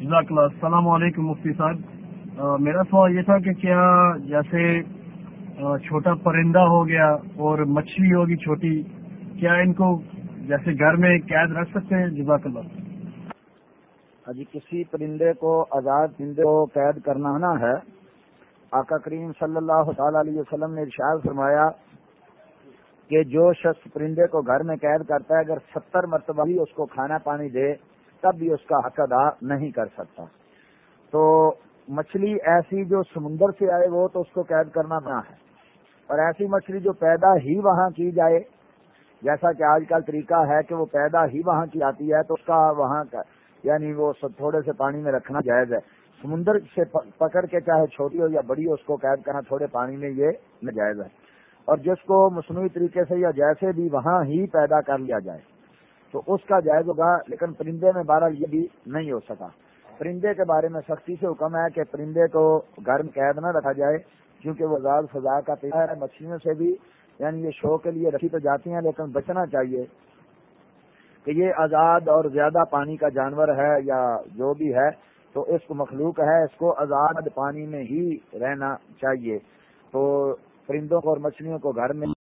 جزاک اللہ. السلام علیکم مفتی صاحب. میرا سوال یہ تھا کہ کیا جیسے چھوٹا پرندہ ہو گیا اور مچھلی ہوگی چھوٹی، کیا ان کو جیسے گھر میں قید رکھ سکتے ہیں؟ جزاک اللہ. ہاں جی کسی پرندے کو، آزاد پرندے کو قید کرنا نہ ہے. آقا کریم صلی اللہ تعالی علیہ وسلم نے ارشاد فرمایا کہ جو شخص پرندے کو گھر میں قید کرتا ہے، اگر ستر مرتبہ بھی اس کو کھانا پانی دے تب بھی اس کا حق ادا نہیں کر سکتا۔ تو مچھلی ایسی جو سمندر سے آئے وہ تو اس کو قید کرنا نہ ہے۔ اور ایسی مچھلی جو پیدا ہی وہاں کی جائے، جیسا کہ آج کل طریقہ ہے کہ وہ پیدا ہی وہاں کی آتی ہے، تو اس کا وہاں کا یعنی وہ تھوڑے سے پانی میں رکھنا جائز ہے۔ سمندر سے پکڑ کے چاہے چھوٹی ہو یا بڑی ہو اس کو قید کرنا تھوڑے پانی میں یہ ناجائز ہے۔ اور جس کو مصنوعی طریقے سے یا جیسے بھی وہاں ہی پیدا کر لیا جائے۔ تو اس کا جائز ہوگا، لیکن پرندے میں بارہ یہ بھی نہیں ہو سکا۔ پرندے کے بارے میں سختی سے حکم ہے کہ پرندے کو گھر میں قید نہ رکھا جائے، کیونکہ وہ زاد فضا کا پیڑ ہے مچھلیوں سے بھی یعنی یہ شو کے لیے رکھی تو جاتی ہیں، لیکن بچنا چاہیے کہ یہ آزاد اور زیادہ پانی کا جانور ہے یا جو بھی ہے، تو اس کو مخلوق ہے، اس کو آزاد پانی میں ہی رہنا چاہیے۔ تو پرندوں کو اور مچھلیوں کو گھر میں